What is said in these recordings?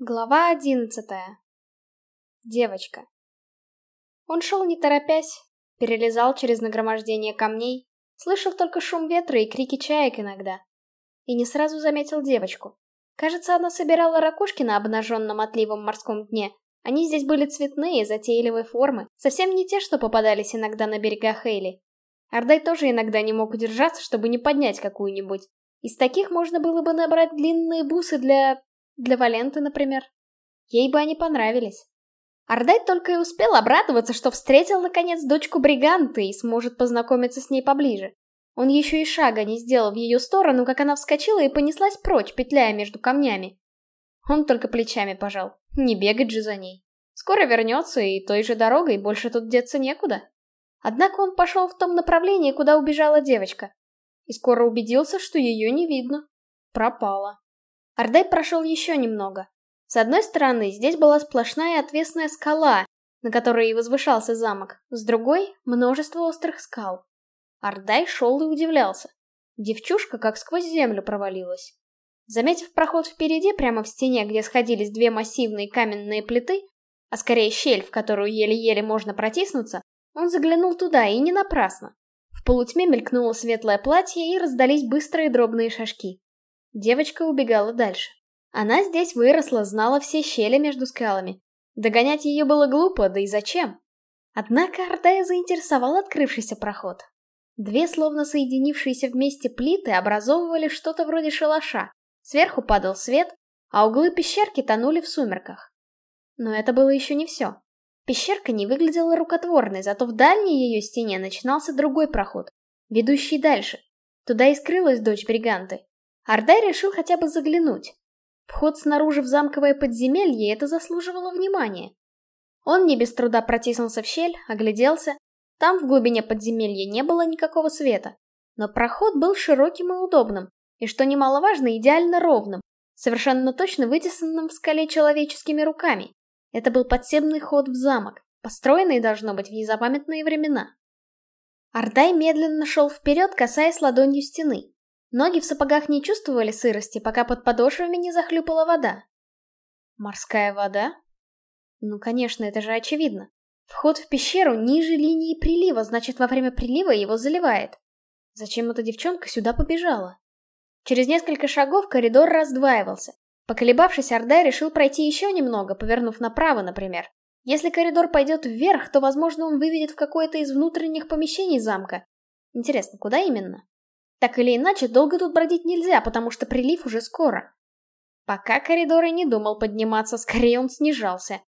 Глава одиннадцатая. Девочка. Он шел не торопясь, перелезал через нагромождение камней, слышал только шум ветра и крики чаек иногда. И не сразу заметил девочку. Кажется, она собирала ракушки на обнаженном отливом морском дне. Они здесь были цветные, затейливой формы, совсем не те, что попадались иногда на берегах Эйли. Ардай тоже иногда не мог удержаться, чтобы не поднять какую-нибудь. Из таких можно было бы набрать длинные бусы для для Валенты, например. Ей бы они понравились. Ардай только и успел обрадоваться, что встретил, наконец, дочку Бриганты и сможет познакомиться с ней поближе. Он еще и шага не сделал в ее сторону, как она вскочила и понеслась прочь, петляя между камнями. Он только плечами пожал. Не бегать же за ней. Скоро вернется, и той же дорогой больше тут деться некуда. Однако он пошел в том направлении, куда убежала девочка. И скоро убедился, что ее не видно. Пропала. Ардай прошел еще немного. С одной стороны, здесь была сплошная отвесная скала, на которой и возвышался замок, с другой — множество острых скал. Ардай шел и удивлялся. Девчушка как сквозь землю провалилась. Заметив проход впереди, прямо в стене, где сходились две массивные каменные плиты, а скорее щель, в которую еле-еле можно протиснуться, он заглянул туда, и не напрасно. В полутьме мелькнуло светлое платье, и раздались быстрые дробные шажки. Девочка убегала дальше. Она здесь выросла, знала все щели между скалами. Догонять ее было глупо, да и зачем? Однако Ардая заинтересовал открывшийся проход. Две словно соединившиеся вместе плиты образовывали что-то вроде шалаша. Сверху падал свет, а углы пещерки тонули в сумерках. Но это было еще не все. Пещерка не выглядела рукотворной, зато в дальней ее стене начинался другой проход, ведущий дальше. Туда и скрылась дочь Бриганты. Ардай решил хотя бы заглянуть. Вход снаружи в замковое подземелье это заслуживало внимания. Он не без труда протиснулся в щель, огляделся. Там в глубине подземелья не было никакого света. Но проход был широким и удобным, и, что немаловажно, идеально ровным, совершенно точно вытесанным в скале человеческими руками. Это был подземный ход в замок, построенный, должно быть, в незапамятные времена. Ардай медленно шел вперед, касаясь ладонью стены. Ноги в сапогах не чувствовали сырости, пока под подошвами не захлюпала вода. Морская вода? Ну, конечно, это же очевидно. Вход в пещеру ниже линии прилива, значит, во время прилива его заливает. Зачем эта девчонка сюда побежала? Через несколько шагов коридор раздваивался. Поколебавшись, Ордай решил пройти еще немного, повернув направо, например. Если коридор пойдет вверх, то, возможно, он выведет в какое-то из внутренних помещений замка. Интересно, куда именно? Так или иначе, долго тут бродить нельзя, потому что прилив уже скоро. Пока коридор и не думал подниматься, скорее он снижался.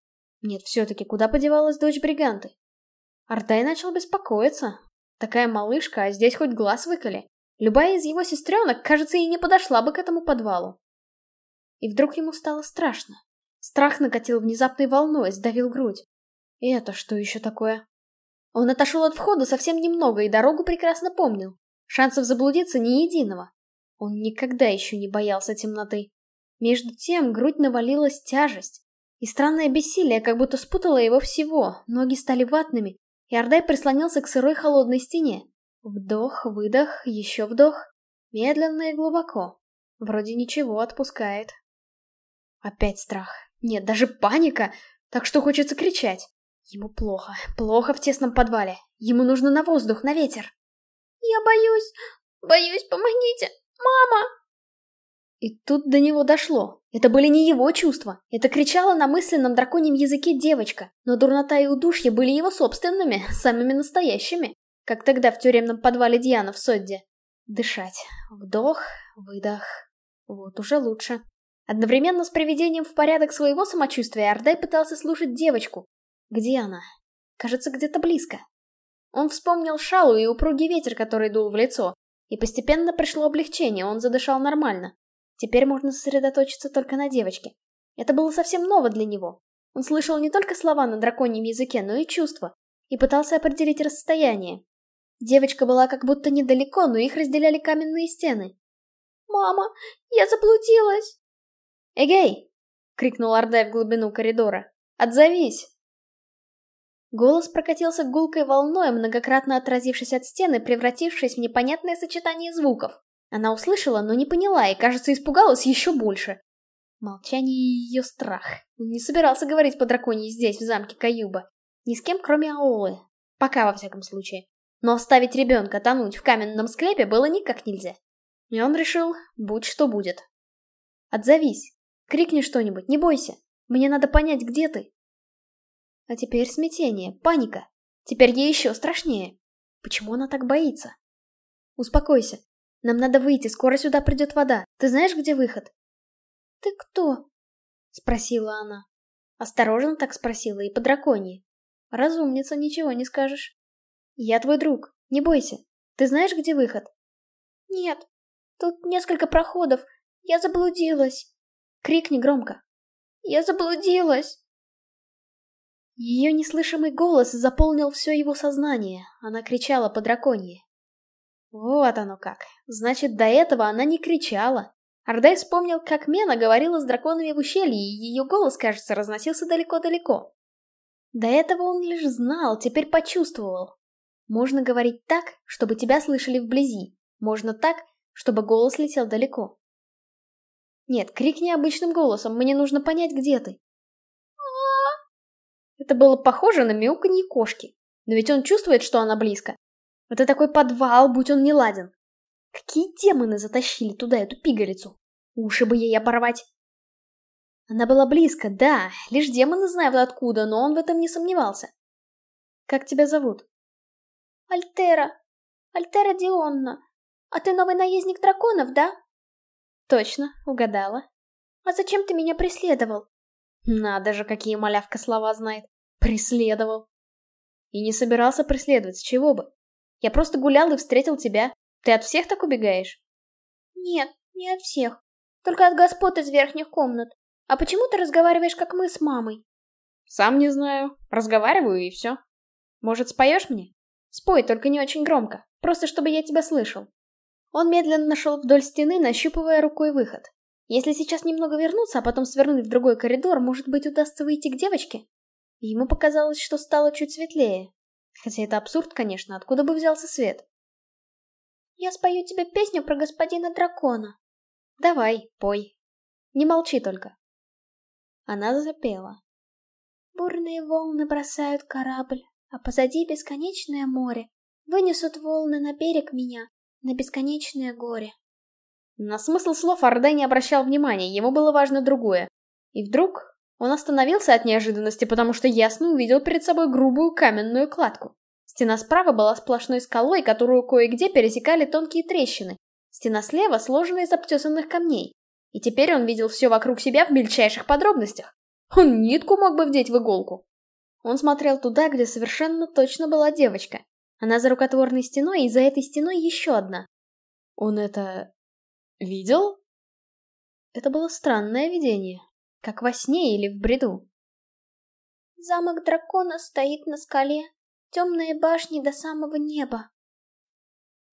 Нет, все-таки, куда подевалась дочь Бриганты? Артай начал беспокоиться. Такая малышка, а здесь хоть глаз выколи. Любая из его сестренок, кажется, и не подошла бы к этому подвалу. И вдруг ему стало страшно. Страх накатил внезапной волной, сдавил грудь. И это что еще такое? Он отошел от входа совсем немного и дорогу прекрасно помнил. Шансов заблудиться ни единого. Он никогда еще не боялся темноты. Между тем грудь навалилась тяжесть. И странное бессилие как будто спутало его всего, ноги стали ватными, и Ордай прислонился к сырой холодной стене. Вдох, выдох, еще вдох. Медленно и глубоко. Вроде ничего отпускает. Опять страх. Нет, даже паника. Так что хочется кричать. Ему плохо. Плохо в тесном подвале. Ему нужно на воздух, на ветер. «Я боюсь, боюсь, помогите, мама!» И тут до него дошло. Это были не его чувства. Это кричала на мысленном драконьем языке девочка. Но дурнота и удушье были его собственными, самыми настоящими. Как тогда в тюремном подвале Диана в Содде. Дышать. Вдох, выдох. Вот уже лучше. Одновременно с приведением в порядок своего самочувствия Ардай пытался слушать девочку. Где она? Кажется, где-то близко. Он вспомнил шалу и упругий ветер, который дул в лицо. И постепенно пришло облегчение, он задышал нормально. Теперь можно сосредоточиться только на девочке. Это было совсем ново для него. Он слышал не только слова на драконьем языке, но и чувства. И пытался определить расстояние. Девочка была как будто недалеко, но их разделяли каменные стены. «Мама, я заблудилась!» «Эгей!» — крикнул Ордай в глубину коридора. «Отзовись!» Голос прокатился гулкой волной, многократно отразившись от стены, превратившись в непонятное сочетание звуков. Она услышала, но не поняла и, кажется, испугалась еще больше. Молчание и ее страх. Он не собирался говорить по драконьи здесь, в замке Каюба. Ни с кем, кроме Аолы. Пока, во всяком случае. Но оставить ребенка тонуть в каменном склепе было никак нельзя. И он решил, будь что будет. Отзовись. Крикни что-нибудь, не бойся. Мне надо понять, где ты. А теперь смятение, паника. Теперь ей еще страшнее. Почему она так боится? Успокойся. Нам надо выйти, скоро сюда придет вода. Ты знаешь, где выход? Ты кто? Спросила она. Осторожно так спросила и по драконье. Разумница, ничего не скажешь. Я твой друг, не бойся. Ты знаешь, где выход? Нет, тут несколько проходов. Я заблудилась. Крикни громко. Я заблудилась. Ее неслышимый голос заполнил все его сознание. Она кричала по драконье. Вот оно как. Значит, до этого она не кричала. Ардай вспомнил, как Мена говорила с драконами в ущелье, и ее голос, кажется, разносился далеко-далеко. До этого он лишь знал, теперь почувствовал. Можно говорить так, чтобы тебя слышали вблизи. Можно так, чтобы голос летел далеко. Нет, крикни обычным голосом, мне нужно понять, где ты. Это было похоже на мяуканье кошки. Но ведь он чувствует, что она близко. Это такой подвал, будь он не ладен. Какие демоны затащили туда эту пигалицу? Уши бы ей оборвать. Она была близко, да, лишь демоны знают откуда, но он в этом не сомневался. Как тебя зовут? Альтера. Альтера Дионна. А ты новый наездник драконов, да? Точно, угадала. А зачем ты меня преследовал? Надо же, какие малявка слова знает. Преследовал. И не собирался преследовать, с чего бы. Я просто гулял и встретил тебя. Ты от всех так убегаешь? Нет, не от всех. Только от господ из верхних комнат. А почему ты разговариваешь, как мы с мамой? Сам не знаю. Разговариваю и все. Может, споешь мне? Спой, только не очень громко. Просто чтобы я тебя слышал. Он медленно шел вдоль стены, нащупывая рукой выход. Если сейчас немного вернуться, а потом свернуть в другой коридор, может быть, удастся выйти к девочке? Ему показалось, что стало чуть светлее. Хотя это абсурд, конечно, откуда бы взялся свет? Я спою тебе песню про господина дракона. Давай, пой. Не молчи только. Она запела. Бурные волны бросают корабль, а позади бесконечное море. Вынесут волны на берег меня, на бесконечное горе. На смысл слов Ордай не обращал внимания, ему было важно другое. И вдруг он остановился от неожиданности, потому что ясно увидел перед собой грубую каменную кладку. Стена справа была сплошной скалой, которую кое-где пересекали тонкие трещины. Стена слева сложена из обтесанных камней. И теперь он видел все вокруг себя в мельчайших подробностях. Он нитку мог бы вдеть в иголку. Он смотрел туда, где совершенно точно была девочка. Она за рукотворной стеной, и за этой стеной еще одна. Он это... видел? Это было странное видение. Как во сне или в бреду. Замок дракона стоит на скале. Темные башни до самого неба.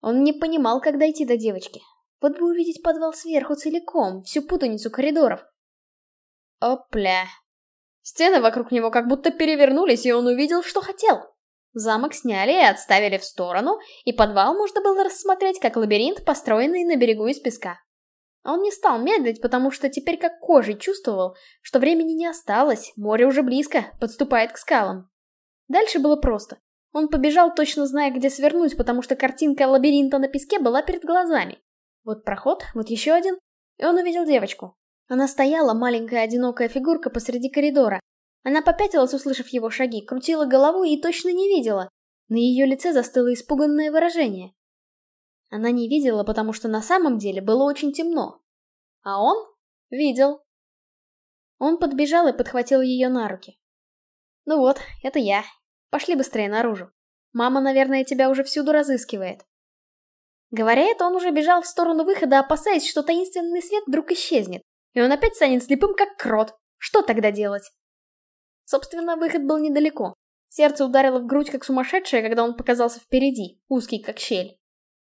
Он не понимал, как дойти до девочки. Вот бы увидеть подвал сверху целиком, всю путаницу коридоров. Опля. Стены вокруг него как будто перевернулись, и он увидел, что хотел. Замок сняли и отставили в сторону, и подвал можно было рассмотреть как лабиринт, построенный на берегу из песка. Он не стал медлить, потому что теперь как кожей чувствовал, что времени не осталось, море уже близко, подступает к скалам. Дальше было просто. Он побежал, точно зная, где свернуть, потому что картинка лабиринта на песке была перед глазами. Вот проход, вот еще один, и он увидел девочку. Она стояла, маленькая одинокая фигурка посреди коридора. Она попятилась, услышав его шаги, крутила головой и точно не видела. На ее лице застыло испуганное выражение. Она не видела, потому что на самом деле было очень темно. А он видел. Он подбежал и подхватил ее на руки. «Ну вот, это я. Пошли быстрее наружу. Мама, наверное, тебя уже всюду разыскивает». Говоря это, он уже бежал в сторону выхода, опасаясь, что таинственный свет вдруг исчезнет, и он опять станет слепым, как крот. Что тогда делать? Собственно, выход был недалеко. Сердце ударило в грудь, как сумасшедшее, когда он показался впереди, узкий, как щель.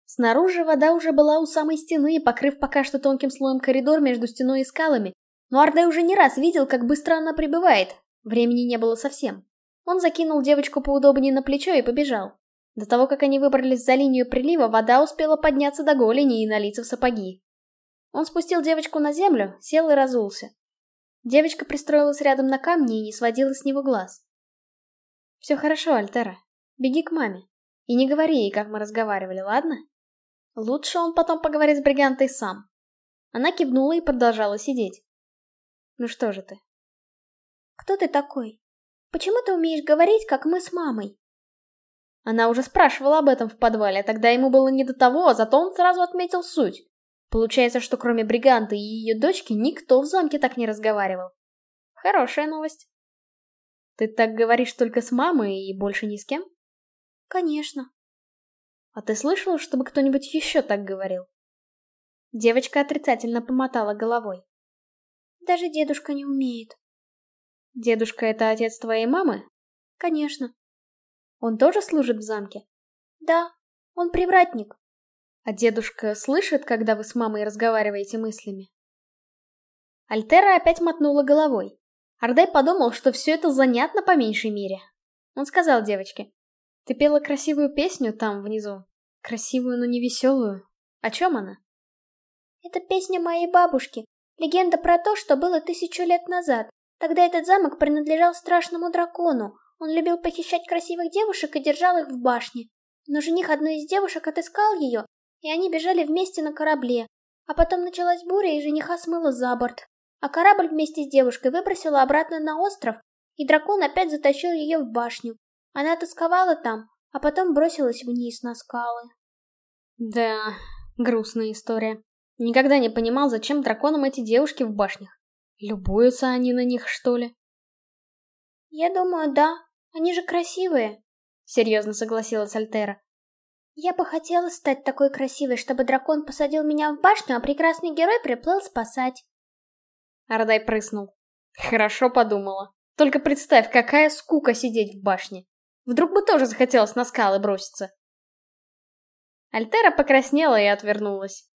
Снаружи вода уже была у самой стены, покрыв пока что тонким слоем коридор между стеной и скалами, но Ардай уже не раз видел, как быстро она прибывает. Времени не было совсем. Он закинул девочку поудобнее на плечо и побежал. До того, как они выбрались за линию прилива, вода успела подняться до голени и налиться в сапоги. Он спустил девочку на землю, сел и разулся. Девочка пристроилась рядом на камне и не сводила с него глаз. «Все хорошо, Альтера. Беги к маме. И не говори ей, как мы разговаривали, ладно? Лучше он потом поговорит с бригантой сам». Она кивнула и продолжала сидеть. «Ну что же ты?» «Кто ты такой? Почему ты умеешь говорить, как мы с мамой?» Она уже спрашивала об этом в подвале, тогда ему было не до того, а зато он сразу отметил суть. Получается, что кроме Бриганты и ее дочки никто в замке так не разговаривал. Хорошая новость. Ты так говоришь только с мамой и больше ни с кем? Конечно. А ты слышала, чтобы кто-нибудь еще так говорил? Девочка отрицательно помотала головой. Даже дедушка не умеет. Дедушка — это отец твоей мамы? Конечно. Он тоже служит в замке? Да, он привратник. А дедушка слышит, когда вы с мамой разговариваете мыслями? Альтера опять мотнула головой. Ардай подумал, что все это занятно по меньшей мере. Он сказал девочке. Ты пела красивую песню там, внизу. Красивую, но не веселую. О чем она? Это песня моей бабушки. Легенда про то, что было тысячу лет назад. Тогда этот замок принадлежал страшному дракону. Он любил похищать красивых девушек и держал их в башне. Но жених одной из девушек отыскал ее и они бежали вместе на корабле. А потом началась буря, и жениха смыло за борт. А корабль вместе с девушкой выбросила обратно на остров, и дракон опять затащил ее в башню. Она тосковала там, а потом бросилась вниз на скалы. Да, грустная история. Никогда не понимал, зачем драконам эти девушки в башнях. Любуются они на них, что ли? Я думаю, да. Они же красивые. Серьезно согласилась Альтера. Я бы хотела стать такой красивой, чтобы дракон посадил меня в башню, а прекрасный герой приплыл спасать. Ардай прыснул. Хорошо подумала. Только представь, какая скука сидеть в башне. Вдруг бы тоже захотелось на скалы броситься. Альтера покраснела и отвернулась.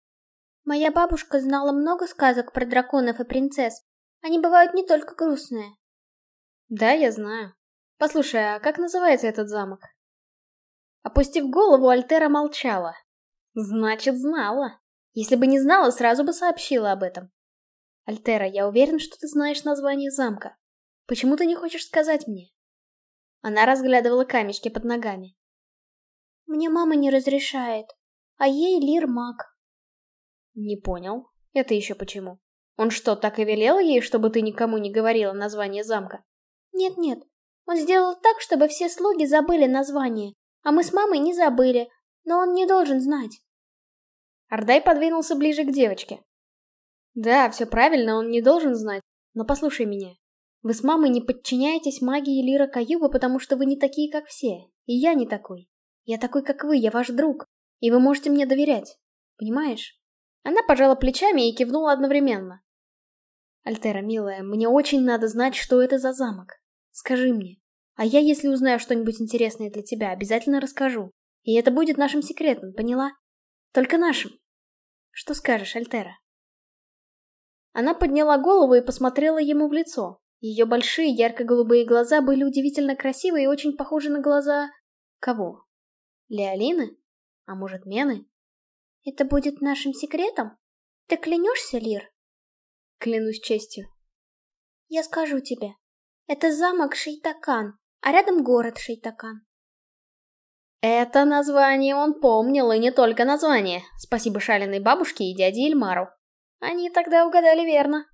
Моя бабушка знала много сказок про драконов и принцесс. Они бывают не только грустные. Да, я знаю. Послушай, а как называется этот замок? Опустив голову, Альтера молчала. Значит, знала. Если бы не знала, сразу бы сообщила об этом. Альтера, я уверен, что ты знаешь название замка. Почему ты не хочешь сказать мне? Она разглядывала камешки под ногами. Мне мама не разрешает, а ей Лир маг. Не понял. Это еще почему? Он что, так и велел ей, чтобы ты никому не говорила название замка? Нет-нет, он сделал так, чтобы все слуги забыли название, а мы с мамой не забыли, но он не должен знать. Ардай подвинулся ближе к девочке. Да, все правильно, он не должен знать. Но послушай меня. Вы с мамой не подчиняетесь магии Лира Каюба, потому что вы не такие, как все. И я не такой. Я такой, как вы, я ваш друг. И вы можете мне доверять. Понимаешь? Она пожала плечами и кивнула одновременно. Альтера, милая, мне очень надо знать, что это за замок. Скажи мне, а я, если узнаю что-нибудь интересное для тебя, обязательно расскажу. И это будет нашим секретом, поняла? Только нашим. Что скажешь, Альтера?» Она подняла голову и посмотрела ему в лицо. Ее большие ярко-голубые глаза были удивительно красивые и очень похожи на глаза... Кого? Леолины? А может, Мены? Это будет нашим секретом? Ты клянешься, Лир? Клянусь честью. Я скажу тебе. Это замок Шейтакан, а рядом город Шейтакан. Это название он помнил, и не только название. Спасибо шаленой бабушке и дяде Ильмару. Они тогда угадали верно.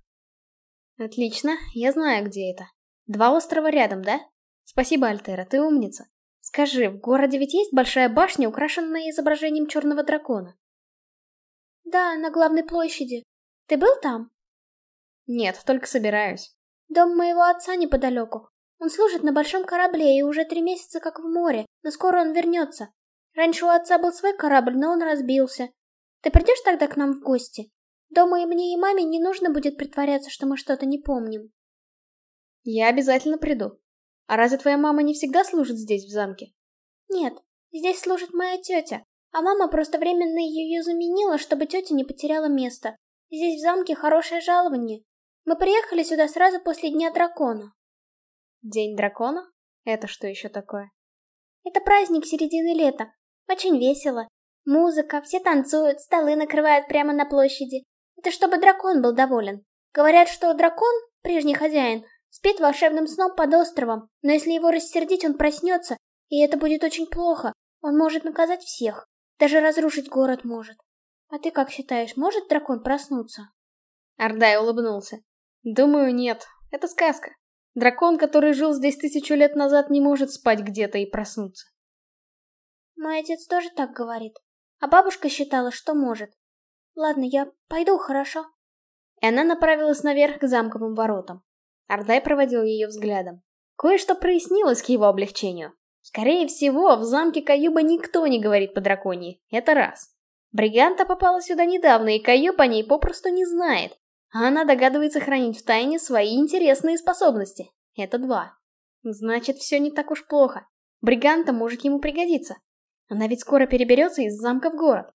Отлично, я знаю, где это. Два острова рядом, да? Спасибо, Альтера, ты умница. Скажи, в городе ведь есть большая башня, украшенная изображением черного дракона? Да, на главной площади. Ты был там? Нет, только собираюсь. Дом моего отца неподалеку. Он служит на большом корабле и уже три месяца как в море, но скоро он вернется. Раньше у отца был свой корабль, но он разбился. Ты придешь тогда к нам в гости? Дома и мне, и маме не нужно будет притворяться, что мы что-то не помним. Я обязательно приду. А разве твоя мама не всегда служит здесь, в замке? Нет, здесь служит моя тетя, а мама просто временно ее заменила, чтобы тетя не потеряла место. Здесь в замке хорошее жалование. Мы приехали сюда сразу после Дня Дракона. День дракона? Это что еще такое? Это праздник середины лета. Очень весело. Музыка, все танцуют, столы накрывают прямо на площади. Это чтобы дракон был доволен. Говорят, что дракон прежний хозяин, спит волшебным сном под островом, но если его рассердить, он проснется, и это будет очень плохо. Он может наказать всех, даже разрушить город может. А ты как считаешь, может дракон проснуться? Ардай улыбнулся. Думаю, нет. Это сказка. Дракон, который жил здесь тысячу лет назад, не может спать где-то и проснуться. Мой отец тоже так говорит. А бабушка считала, что может. Ладно, я пойду, хорошо? И она направилась наверх к замковым воротам. Ардай проводил ее взглядом. Кое-что прояснилось к его облегчению. Скорее всего, в замке Каюба никто не говорит по драконии. Это раз. Бриганта попала сюда недавно, и Каюб о ней попросту не знает. А она догадывается хранить в тайне свои интересные способности. Это два. Значит, все не так уж плохо. Бриганта может ему пригодиться. Она ведь скоро переберется из замка в город.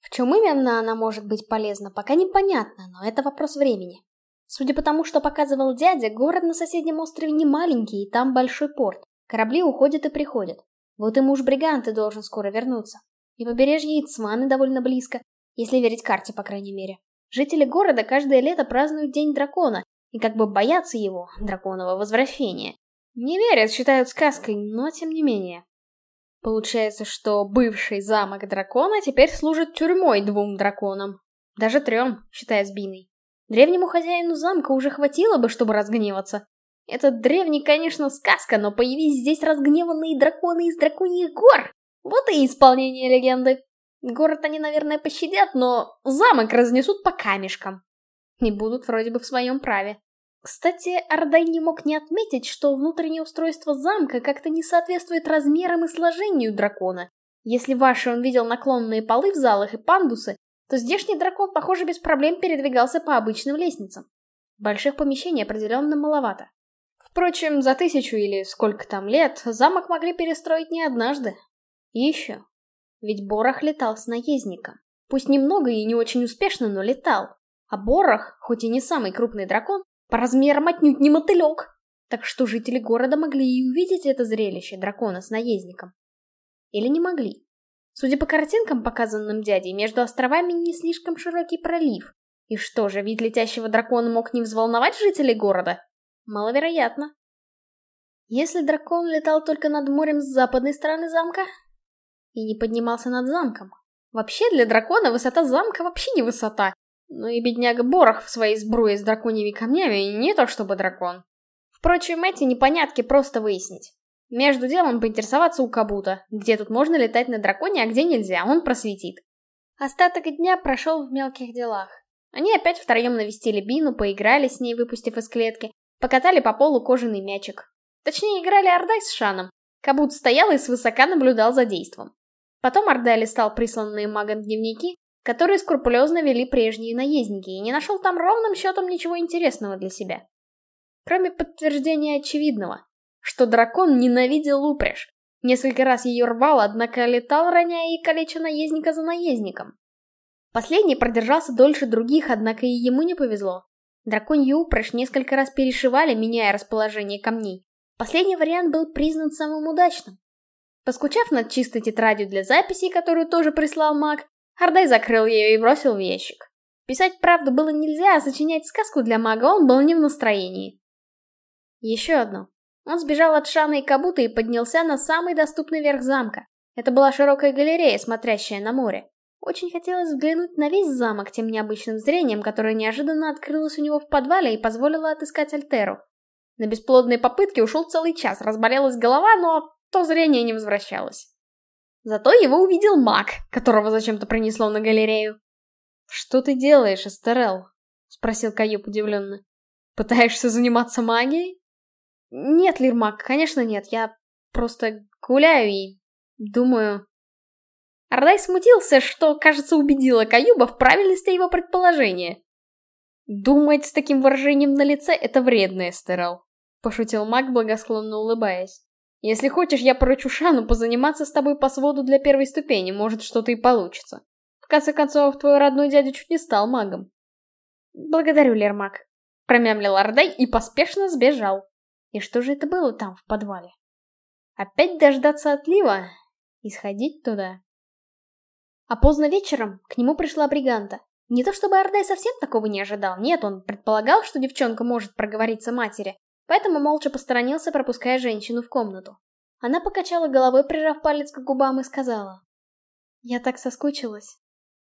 В чем именно она может быть полезна, пока непонятно, но это вопрос времени. Судя по тому, что показывал дядя, город на соседнем острове не маленький, и там большой порт. Корабли уходят и приходят. Вот и муж Бриганты должен скоро вернуться. И побережье Ицманы довольно близко, если верить карте, по крайней мере. Жители города каждое лето празднуют День Дракона, и как бы боятся его, драконового возвращения. Не верят, считают сказкой, но тем не менее. Получается, что бывший замок дракона теперь служит тюрьмой двум драконам. Даже трем, считая Сбиной. Древнему хозяину замка уже хватило бы, чтобы разгневаться. Этот древний, конечно, сказка, но появились здесь разгневанные драконы из драконьих гор. Вот и исполнение легенды. Город они, наверное, пощадят, но замок разнесут по камешкам. И будут вроде бы в своем праве. Кстати, Ардай не мог не отметить, что внутреннее устройство замка как-то не соответствует размерам и сложению дракона. Если ваши он видел наклонные полы в залах и пандусы, то здешний дракон, похоже, без проблем передвигался по обычным лестницам. Больших помещений определенно маловато. Впрочем, за тысячу или сколько там лет замок могли перестроить не однажды. И еще, ведь Борох летал с наездником. Пусть немного и не очень успешно, но летал. А Борох, хоть и не самый крупный дракон, по размерам отнюдь не мотылек. Так что жители города могли и увидеть это зрелище дракона с наездником. Или не могли. Судя по картинкам, показанным дядей, между островами не слишком широкий пролив. И что же, вид летящего дракона мог не взволновать жителей города? Маловероятно. Если дракон летал только над морем с западной стороны замка, и не поднимался над замком. Вообще, для дракона высота замка вообще не высота. Ну и бедняга Борох в своей сбруе с драконьими камнями не то чтобы дракон. Впрочем, эти непонятки просто выяснить. Между делом поинтересоваться у Кабута, где тут можно летать на драконе, а где нельзя, он просветит. Остаток дня прошел в мелких делах. Они опять втроем навестили Бину, поиграли с ней, выпустив из клетки, покатали по полу кожаный мячик. Точнее, играли Ордай с Шаном. Кабут стоял и свысока наблюдал за действом. Потом Ордай листал присланные магом дневники, которые скрупулезно вели прежние наездники, и не нашел там ровным счетом ничего интересного для себя. Кроме подтверждения очевидного, что дракон ненавидел упряжь. Несколько раз ее рвал, однако летал, роняя и калеча наездника за наездником. Последний продержался дольше других, однако и ему не повезло. Драконью упряжь несколько раз перешивали, меняя расположение камней. Последний вариант был признан самым удачным. Поскучав над чистой тетрадью для записей, которую тоже прислал маг, Хардай закрыл ее и бросил в ящик. Писать правду было нельзя, а сочинять сказку для мага он был не в настроении. Еще одно. Он сбежал от Шана и Кабута и поднялся на самый доступный верх замка. Это была широкая галерея, смотрящая на море. Очень хотелось взглянуть на весь замок тем необычным зрением, которое неожиданно открылось у него в подвале и позволило отыскать Альтеру. На бесплодные попытки ушел целый час, разболелась голова, но то зрение не возвращалось. Зато его увидел маг, которого зачем-то принесло на галерею. «Что ты делаешь, Эстерел?» — спросил Каюб удивленно. «Пытаешься заниматься магией?» «Нет, Лирмак, конечно нет. Я просто гуляю и думаю...» Ардай смутился, что, кажется, убедила Каюба в правильности его предположения. «Думать с таким выражением на лице — это вредно, Эстерел», — пошутил маг, благосклонно улыбаясь. Если хочешь, я поручу Шану позаниматься с тобой по своду для первой ступени, может, что-то и получится. В конце концов, твой родной дядя чуть не стал магом. Благодарю, Лермак. Промямлил Ардай и поспешно сбежал. И что же это было там, в подвале? Опять дождаться отлива и сходить туда. А поздно вечером к нему пришла бриганта. Не то чтобы Ардай совсем такого не ожидал, нет, он предполагал, что девчонка может проговориться матери, поэтому молча посторонился, пропуская женщину в комнату. Она покачала головой, прижав палец к губам, и сказала. «Я так соскучилась».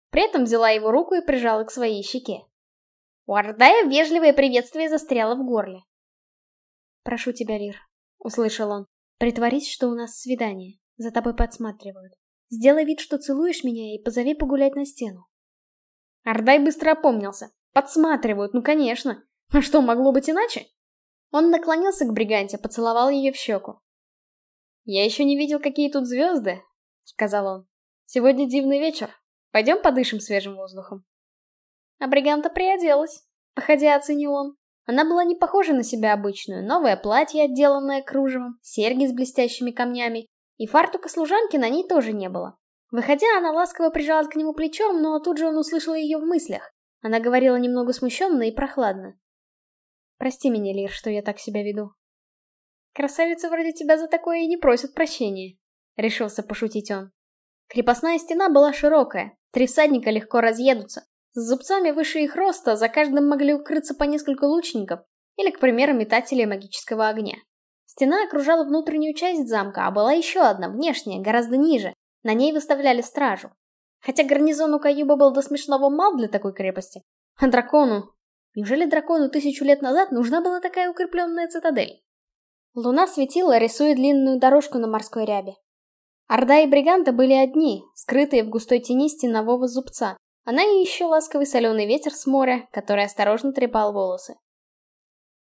При этом взяла его руку и прижала к своей щеке. У Ардая вежливое приветствие застряло в горле. «Прошу тебя, Лир», — услышал он, — «притворись, что у нас свидание. За тобой подсматривают. Сделай вид, что целуешь меня, и позови погулять на стену». Ардай быстро опомнился. Подсматривают, ну конечно. А что, могло быть иначе? Он наклонился к бриганте, поцеловал ее в щеку. «Я еще не видел, какие тут звезды», — сказал он. «Сегодня дивный вечер. Пойдем подышим свежим воздухом». А бриганта приоделась. Походя, оценил он. Она была не похожа на себя обычную. Новое платье, отделанное кружевом, серьги с блестящими камнями. И фартука служанки на ней тоже не было. Выходя, она ласково прижалась к нему плечом, но тут же он услышал ее в мыслях. Она говорила немного смущенно и прохладно. «Прости меня, Лир, что я так себя веду». «Красавица вроде тебя за такое и не просят прощения», — решился пошутить он. Крепостная стена была широкая, три всадника легко разъедутся. С зубцами выше их роста за каждым могли укрыться по несколько лучников или, к примеру, метателей магического огня. Стена окружала внутреннюю часть замка, а была еще одна, внешняя, гораздо ниже, на ней выставляли стражу. Хотя гарнизон у Каюба был до смешного мал для такой крепости. А дракону... Неужели дракону тысячу лет назад нужна была такая укрепленная цитадель? Луна светила, рисуя длинную дорожку на морской рябе. Орда и Бриганта были одни, скрытые в густой тени стенового зубца. Она и еще ласковый соленый ветер с моря, который осторожно трепал волосы.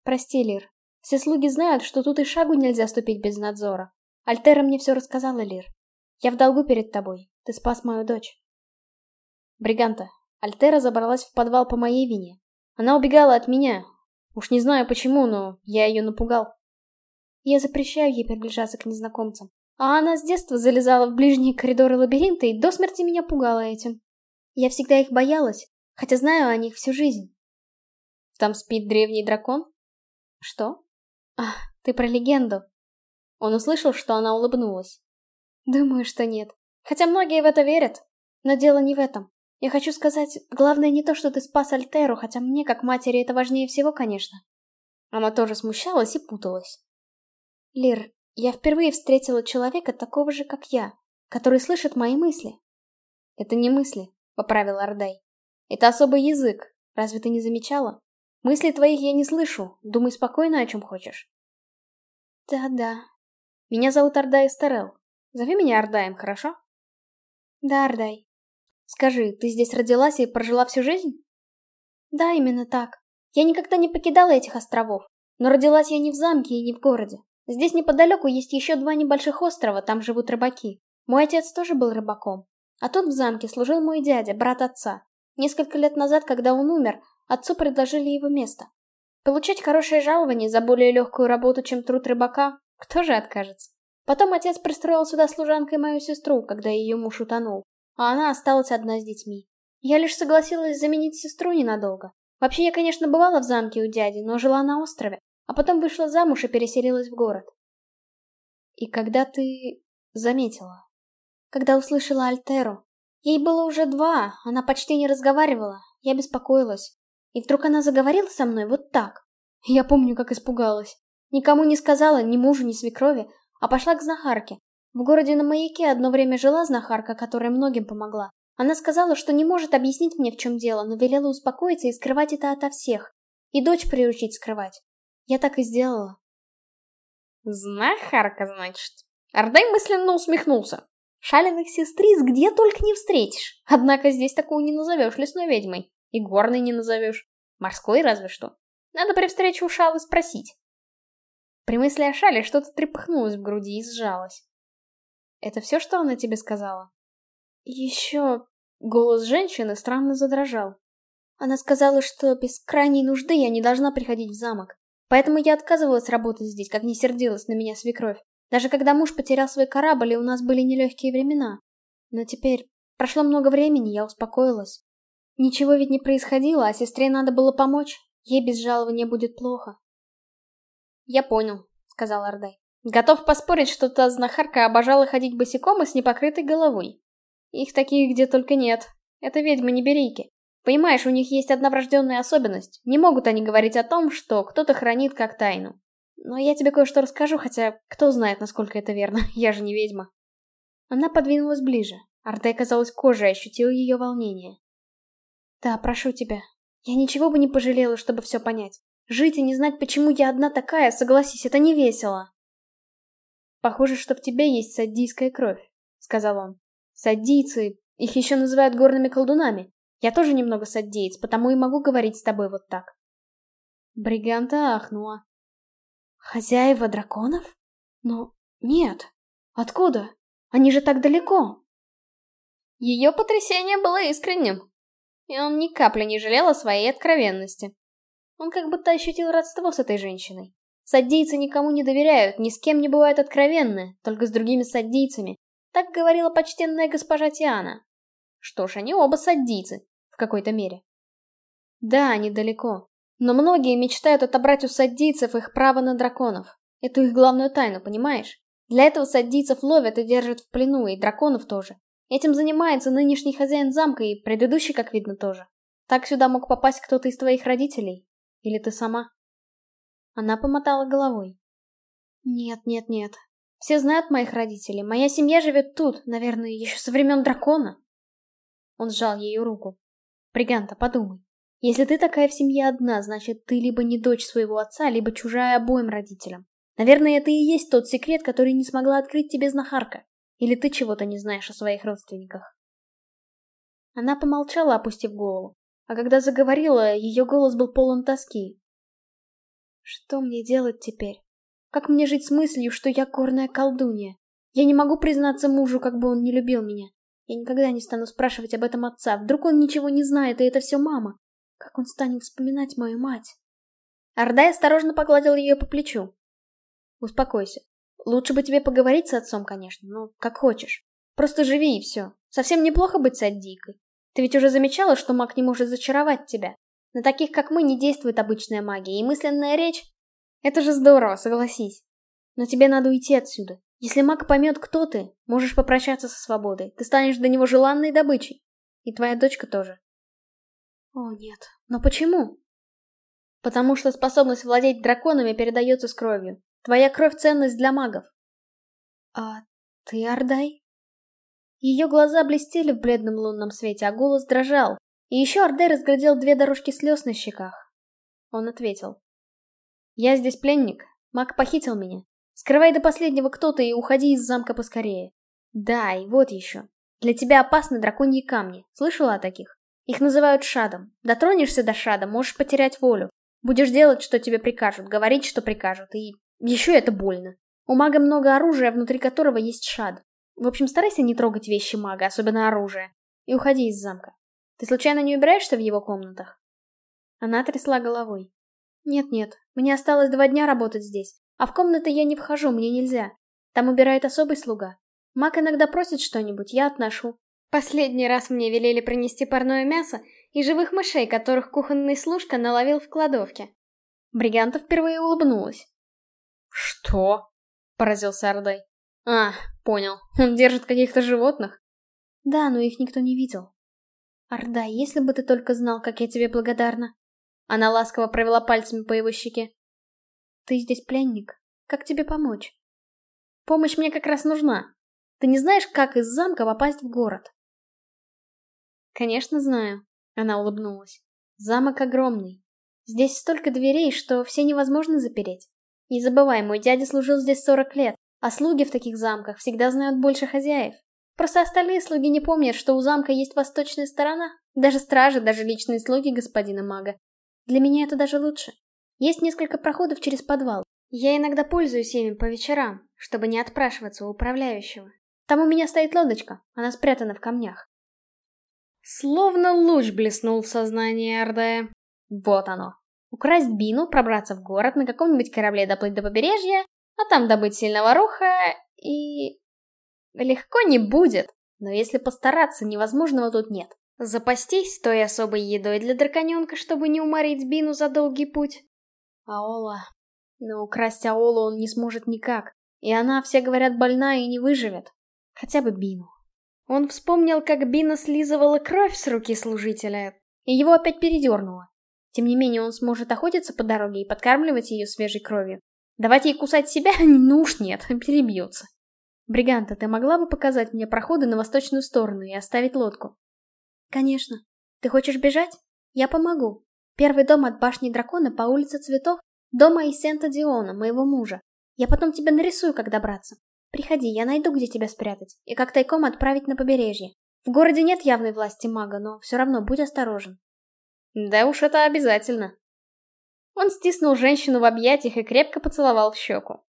Прости, Лир. Все слуги знают, что тут и шагу нельзя ступить без надзора. Альтера мне все рассказала, Лир. Я в долгу перед тобой. Ты спас мою дочь. Бриганта, Альтера забралась в подвал по моей вине. Она убегала от меня. Уж не знаю почему, но я ее напугал. Я запрещаю ей приближаться к незнакомцам. А она с детства залезала в ближние коридоры лабиринта и до смерти меня пугала этим. Я всегда их боялась, хотя знаю о них всю жизнь. Там спит древний дракон? Что? Ах, ты про легенду. Он услышал, что она улыбнулась. Думаю, что нет. Хотя многие в это верят. Но дело не в этом. Я хочу сказать, главное не то, что ты спас Альтеру, хотя мне, как матери, это важнее всего, конечно. Она тоже смущалась и путалась. Лир, я впервые встретила человека такого же, как я, который слышит мои мысли. Это не мысли, поправил Ардай. Это особый язык. Разве ты не замечала? Мысли твоих я не слышу. Думай спокойно, о чем хочешь. Да-да. Меня зовут Ардай Старел. Зови меня Ардаем, хорошо? Да, Ардай. Скажи, ты здесь родилась и прожила всю жизнь? Да, именно так. Я никогда не покидала этих островов. Но родилась я не в замке и не в городе. Здесь неподалеку есть еще два небольших острова, там живут рыбаки. Мой отец тоже был рыбаком. А тут в замке служил мой дядя, брат отца. Несколько лет назад, когда он умер, отцу предложили его место. Получать хорошее жалование за более легкую работу, чем труд рыбака, кто же откажется? Потом отец пристроил сюда служанкой мою сестру, когда ее муж утонул, а она осталась одна с детьми. Я лишь согласилась заменить сестру ненадолго. Вообще, я, конечно, бывала в замке у дяди, но жила на острове, а потом вышла замуж и переселилась в город. И когда ты... заметила? Когда услышала Альтеру. Ей было уже два, она почти не разговаривала, я беспокоилась. И вдруг она заговорила со мной вот так. Я помню, как испугалась. Никому не сказала, ни мужу, ни свекрови, а пошла к знахарке. В городе на маяке одно время жила знахарка, которая многим помогла. Она сказала, что не может объяснить мне, в чем дело, но велела успокоиться и скрывать это ото всех. И дочь приучить скрывать. Я так и сделала. Знахарка, значит. Ардай мысленно усмехнулся. Шалиных сестриц где только не встретишь. Однако здесь такую не назовешь лесной ведьмой. И горной не назовешь. Морской разве что. Надо при встрече у Шалы спросить. При мысли о шале что-то трепыхнулось в груди и сжалось. «Это все, что она тебе сказала?» «Еще...» Голос женщины странно задрожал. Она сказала, что без крайней нужды я не должна приходить в замок. Поэтому я отказывалась работать здесь, как не сердилась на меня свекровь. Даже когда муж потерял свой корабль, и у нас были нелегкие времена. Но теперь... Прошло много времени, я успокоилась. Ничего ведь не происходило, а сестре надо было помочь. Ей без жалования будет плохо. «Я понял», — сказал Ардай. «Готов поспорить, что та знахарка обожала ходить босиком и с непокрытой головой. Их таких где только нет. Это ведьмы-неберейки. Понимаешь, у них есть одна врожденная особенность. Не могут они говорить о том, что кто-то хранит как тайну. Но я тебе кое-что расскажу, хотя кто знает, насколько это верно. Я же не ведьма. Она подвинулась ближе. Арте, казалось, кожей ощутил ее волнение. Да, прошу тебя. Я ничего бы не пожалела, чтобы все понять. Жить и не знать, почему я одна такая, согласись, это не весело. Похоже, что в тебе есть саддийская кровь, сказал он. Саддийцы, их еще называют горными колдунами. Я тоже немного саддеец, потому и могу говорить с тобой вот так. Бриганта ахнула. Хозяева драконов? Но нет. Откуда? Они же так далеко. Ее потрясение было искренним. И он ни капли не жалел о своей откровенности. Он как будто ощутил родство с этой женщиной. Саддийцы никому не доверяют, ни с кем не бывают откровенны, только с другими саддийцами. Так говорила почтенная госпожа Тиана. Что ж, они оба саддийцы, в какой-то мере. Да, они далеко. Но многие мечтают отобрать у саддийцев их право на драконов. Эту их главную тайну, понимаешь? Для этого саддийцев ловят и держат в плену, и драконов тоже. Этим занимается нынешний хозяин замка и предыдущий, как видно, тоже. Так сюда мог попасть кто-то из твоих родителей? Или ты сама?» Она помотала головой. «Нет, нет, нет. Все знают моих родителей. Моя семья живет тут, наверное, еще со времен дракона». Он сжал ее руку. «Бриганта, подумай. Если ты такая в семье одна, значит, ты либо не дочь своего отца, либо чужая обоим родителям. Наверное, это и есть тот секрет, который не смогла открыть тебе знахарка. Или ты чего-то не знаешь о своих родственниках?» Она помолчала, опустив голову. А когда заговорила, ее голос был полон тоски. Что мне делать теперь? Как мне жить с мыслью, что я горная колдунья? Я не могу признаться мужу, как бы он не любил меня. Я никогда не стану спрашивать об этом отца. Вдруг он ничего не знает, и это все мама. Как он станет вспоминать мою мать? Ардай осторожно погладил ее по плечу. Успокойся. Лучше бы тебе поговорить с отцом, конечно, но как хочешь. Просто живи и все. Совсем неплохо быть саддикой. Ты ведь уже замечала, что маг не может зачаровать тебя? На таких, как мы, не действует обычная магия, и мысленная речь... Это же здорово, согласись. Но тебе надо уйти отсюда. Если маг поймет, кто ты, можешь попрощаться со свободой. Ты станешь для него желанной добычей. И твоя дочка тоже. О, нет. Но почему? Потому что способность владеть драконами передается с кровью. Твоя кровь — ценность для магов. А ты, Ардай? Ее глаза блестели в бледном лунном свете, а голос дрожал. И еще Орде разглядел две дорожки слез на щеках. Он ответил. «Я здесь пленник. Маг похитил меня. Скрывай до последнего кто то и уходи из замка поскорее. Да, и вот еще. Для тебя опасны драконьи камни. Слышала о таких? Их называют шадом. Дотронешься до шада, можешь потерять волю. Будешь делать, что тебе прикажут, говорить, что прикажут, и еще это больно. У мага много оружия, внутри которого есть шад. В общем, старайся не трогать вещи мага, особенно оружие. И уходи из замка. Ты случайно не убираешься в его комнатах? Она трясла головой. Нет-нет, мне осталось два дня работать здесь. А в комнаты я не вхожу, мне нельзя. Там убирает особый слуга. Маг иногда просит что-нибудь, я отношу. Последний раз мне велели принести парное мясо и живых мышей, которых кухонный служка наловил в кладовке. Бриганта впервые улыбнулась. «Что?» — поразился Ордай. А, понял. Он держит каких-то животных? Да, но их никто не видел. Орда, если бы ты только знал, как я тебе благодарна. Она ласково провела пальцами по его щеке. Ты здесь пленник. Как тебе помочь? Помощь мне как раз нужна. Ты не знаешь, как из замка попасть в город? Конечно, знаю. Она улыбнулась. Замок огромный. Здесь столько дверей, что все невозможно запереть. Не забывай, мой дядя служил здесь 40 лет. А слуги в таких замках всегда знают больше хозяев. Просто остальные слуги не помнят, что у замка есть восточная сторона. Даже стражи, даже личные слуги господина мага. Для меня это даже лучше. Есть несколько проходов через подвал. Я иногда пользуюсь ими по вечерам, чтобы не отпрашиваться у управляющего. Там у меня стоит лодочка, она спрятана в камнях. Словно луч блеснул в сознании Ордая. Вот оно. Украсть Бину, пробраться в город, на каком-нибудь корабле доплыть до побережья, а там добыть сильного руха и... Легко не будет, но если постараться, невозможного тут нет. Запастись той особой едой для драконенка, чтобы не уморить Бину за долгий путь. Аола. Но украсть Аолу он не сможет никак. И она, все говорят, больна и не выживет. Хотя бы Бину. Он вспомнил, как Бина слизывала кровь с руки служителя. и его опять передернуло. Тем не менее, он сможет охотиться по дороге и подкармливать ее свежей кровью. Давать ей кусать себя? Ну уж нет, перебьется. Бриганта, ты могла бы показать мне проходы на восточную сторону и оставить лодку? Конечно. Ты хочешь бежать? Я помогу. Первый дом от башни дракона по улице Цветов, дома Исента Диона, моего мужа. Я потом тебя нарисую, как добраться. Приходи, я найду, где тебя спрятать, и как тайком отправить на побережье. В городе нет явной власти мага, но все равно будь осторожен. Да уж это обязательно. Он стиснул женщину в объятиях и крепко поцеловал в щеку.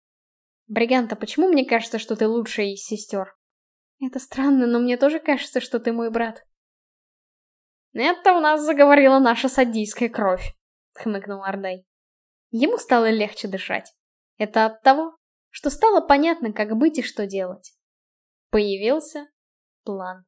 Бриганта, почему мне кажется, что ты лучшая из сестер? Это странно, но мне тоже кажется, что ты мой брат. Это у нас заговорила наша садийская кровь, хмыкнул Ардай. Ему стало легче дышать. Это от того, что стало понятно, как быть и что делать. Появился план.